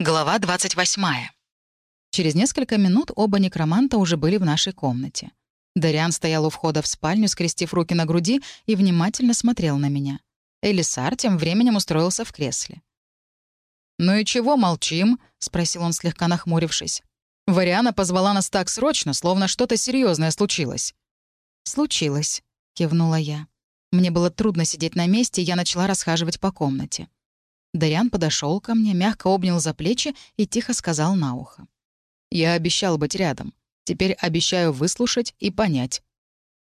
Глава 28. Через несколько минут оба некроманта уже были в нашей комнате. Дариан стоял у входа в спальню, скрестив руки на груди, и внимательно смотрел на меня. Элисар тем временем устроился в кресле. «Ну и чего молчим?» — спросил он, слегка нахмурившись. «Вариана позвала нас так срочно, словно что-то серьезное случилось». «Случилось», — кивнула я. Мне было трудно сидеть на месте, и я начала расхаживать по комнате. Дариан подошел ко мне, мягко обнял за плечи и тихо сказал на ухо. «Я обещал быть рядом. Теперь обещаю выслушать и понять».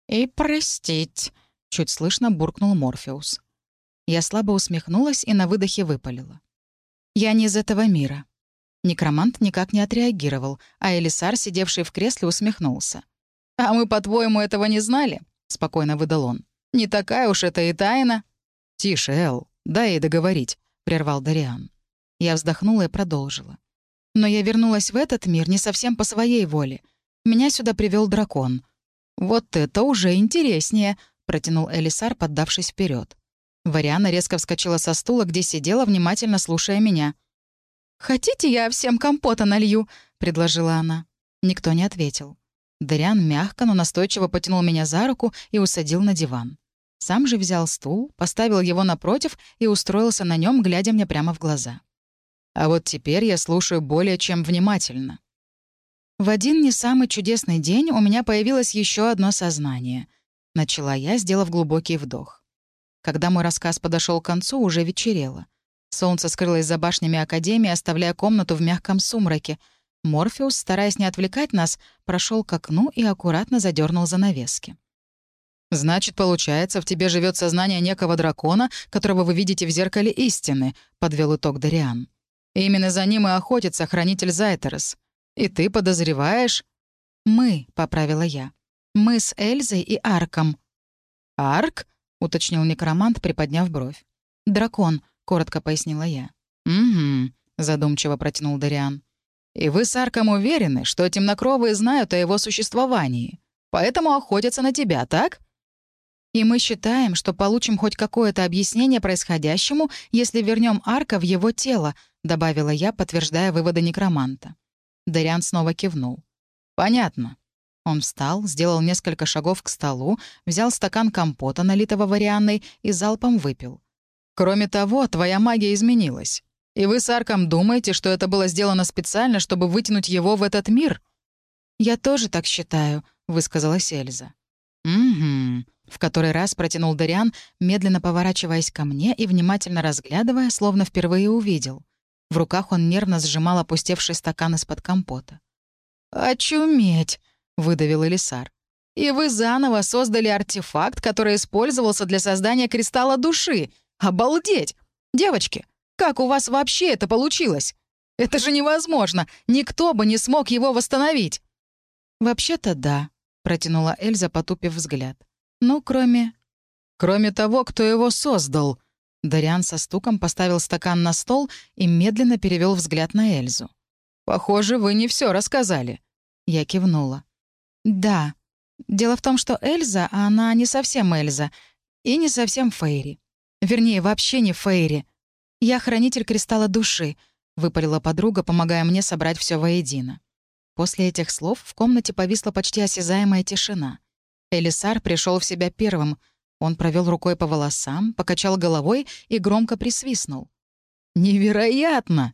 «И простить», — чуть слышно буркнул Морфеус. Я слабо усмехнулась и на выдохе выпалила. «Я не из этого мира». Некромант никак не отреагировал, а Элисар, сидевший в кресле, усмехнулся. «А мы, по-твоему, этого не знали?» — спокойно выдал он. «Не такая уж это и тайна». «Тише, Эл, дай ей договорить», прервал Дариан. Я вздохнула и продолжила. Но я вернулась в этот мир не совсем по своей воле. Меня сюда привел дракон. Вот это уже интереснее, протянул Элисар, поддавшись вперед. Вариана резко вскочила со стула, где сидела, внимательно слушая меня. «Хотите, я всем компота налью?» — предложила она. Никто не ответил. Дариан мягко, но настойчиво потянул меня за руку и усадил на диван. Сам же взял стул, поставил его напротив и устроился на нем, глядя мне прямо в глаза. А вот теперь я слушаю более чем внимательно. В один не самый чудесный день у меня появилось еще одно сознание. Начала я, сделав глубокий вдох. Когда мой рассказ подошел к концу, уже вечерело. Солнце скрылось за башнями Академии, оставляя комнату в мягком сумраке. Морфеус, стараясь не отвлекать нас, прошел к окну и аккуратно задернул занавески. «Значит, получается, в тебе живет сознание некого дракона, которого вы видите в зеркале истины», — подвел итог Дариан. «Именно за ним и охотится хранитель Зайтерес. И ты подозреваешь...» «Мы», — поправила я. «Мы с Эльзой и Арком». «Арк?» — уточнил некромант, приподняв бровь. «Дракон», — коротко пояснила я. «Угу», — задумчиво протянул Дариан. «И вы с Арком уверены, что темнокровые знают о его существовании, поэтому охотятся на тебя, так?» И мы считаем, что получим хоть какое-то объяснение происходящему, если вернем Арка в его тело», — добавила я, подтверждая выводы некроманта. Дариан снова кивнул. «Понятно». Он встал, сделал несколько шагов к столу, взял стакан компота, налитого варианной, и залпом выпил. «Кроме того, твоя магия изменилась. И вы с Арком думаете, что это было сделано специально, чтобы вытянуть его в этот мир?» «Я тоже так считаю», — высказалась Эльза. «Угу», в который раз протянул Дариан, медленно поворачиваясь ко мне и внимательно разглядывая, словно впервые увидел. В руках он нервно сжимал опустевший стакан из-под компота. «Очуметь!» — выдавил Элисар. «И вы заново создали артефакт, который использовался для создания кристалла души. Обалдеть! Девочки, как у вас вообще это получилось? Это же невозможно! Никто бы не смог его восстановить!» «Вообще-то да», — протянула Эльза, потупив взгляд. Ну, кроме... Кроме того, кто его создал. Дариан со стуком поставил стакан на стол и медленно перевел взгляд на Эльзу. «Похоже, вы не все рассказали». Я кивнула. «Да. Дело в том, что Эльза, она не совсем Эльза. И не совсем Фейри. Вернее, вообще не Фейри. Я хранитель кристалла души», — выпалила подруга, помогая мне собрать все воедино. После этих слов в комнате повисла почти осязаемая тишина. Элисар пришел в себя первым. Он провел рукой по волосам, покачал головой и громко присвистнул. «Невероятно!»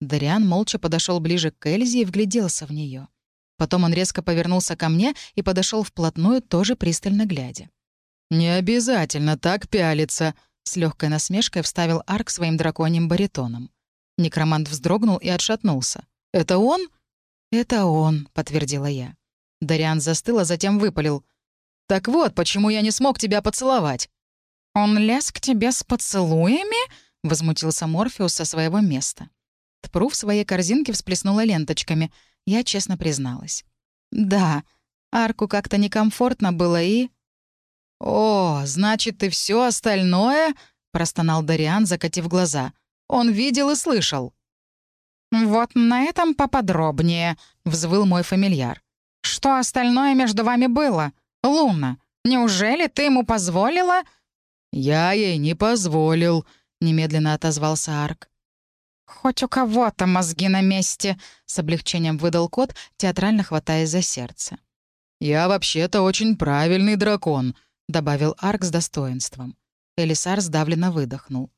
Дариан молча подошел ближе к Эльзе и вгляделся в нее. Потом он резко повернулся ко мне и подошел вплотную, тоже пристально глядя. «Не обязательно так пялиться», — с легкой насмешкой вставил Арк своим драконьим баритоном. Некромант вздрогнул и отшатнулся. «Это он?» «Это он», — подтвердила я. Дариан застыл, а затем выпалил. Так вот, почему я не смог тебя поцеловать». «Он лез к тебе с поцелуями?» — возмутился Морфеус со своего места. Тпру в своей корзинке всплеснула ленточками. Я честно призналась. «Да, Арку как-то некомфортно было и...» «О, значит, ты все остальное...» — простонал Дариан, закатив глаза. «Он видел и слышал». «Вот на этом поподробнее», — взвыл мой фамильяр. «Что остальное между вами было? «Луна, неужели ты ему позволила?» «Я ей не позволил», — немедленно отозвался Арк. «Хоть у кого-то мозги на месте», — с облегчением выдал кот, театрально хватаясь за сердце. «Я вообще-то очень правильный дракон», — добавил Арк с достоинством. Элисар сдавленно выдохнул.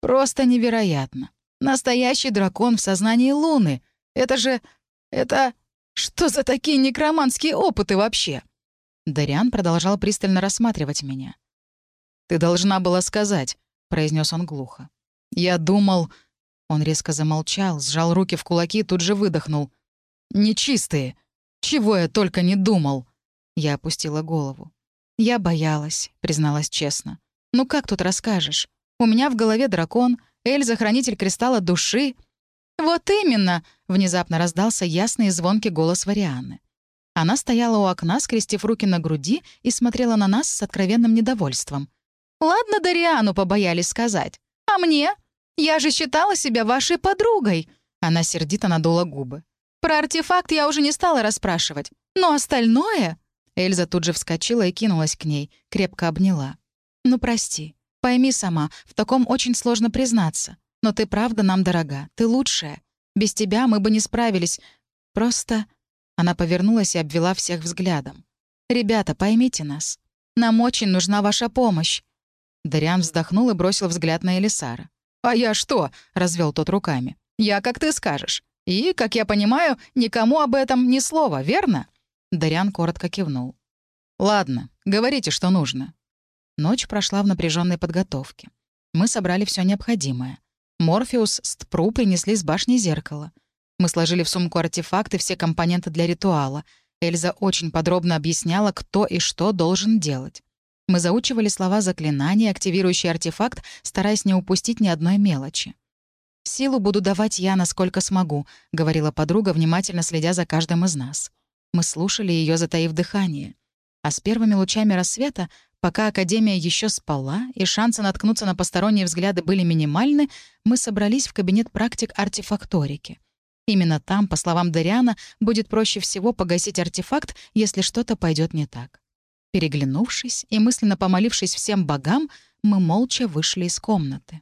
«Просто невероятно. Настоящий дракон в сознании Луны. Это же... это... Что за такие некроманские опыты вообще?» Дариан продолжал пристально рассматривать меня. «Ты должна была сказать», — произнес он глухо. «Я думал...» Он резко замолчал, сжал руки в кулаки и тут же выдохнул. «Нечистые! Чего я только не думал!» Я опустила голову. «Я боялась», — призналась честно. «Ну как тут расскажешь? У меня в голове дракон, Эльза — хранитель кристалла души». «Вот именно!» — внезапно раздался ясный и звонкий голос Варианы. Она стояла у окна, скрестив руки на груди, и смотрела на нас с откровенным недовольством. «Ладно, Дариану побоялись сказать. А мне? Я же считала себя вашей подругой!» Она сердито надула губы. «Про артефакт я уже не стала расспрашивать. Но остальное...» Эльза тут же вскочила и кинулась к ней, крепко обняла. «Ну, прости. Пойми сама, в таком очень сложно признаться. Но ты правда нам дорога, ты лучшая. Без тебя мы бы не справились. Просто...» Она повернулась и обвела всех взглядом. «Ребята, поймите нас. Нам очень нужна ваша помощь». Дариан вздохнул и бросил взгляд на Элисара. «А я что?» — развел тот руками. «Я, как ты скажешь. И, как я понимаю, никому об этом ни слова, верно?» Дариан коротко кивнул. «Ладно, говорите, что нужно». Ночь прошла в напряженной подготовке. Мы собрали все необходимое. Морфеус с Тпру принесли с башни зеркало. Мы сложили в сумку артефакты все компоненты для ритуала. Эльза очень подробно объясняла, кто и что должен делать. Мы заучивали слова заклинания, активирующий артефакт, стараясь не упустить ни одной мелочи. «Силу буду давать я, насколько смогу», — говорила подруга, внимательно следя за каждым из нас. Мы слушали ее, затаив дыхание. А с первыми лучами рассвета, пока Академия еще спала и шансы наткнуться на посторонние взгляды были минимальны, мы собрались в кабинет практик артефакторики. Именно там, по словам Дариана, будет проще всего погасить артефакт, если что-то пойдет не так. Переглянувшись и мысленно помолившись всем богам, мы молча вышли из комнаты.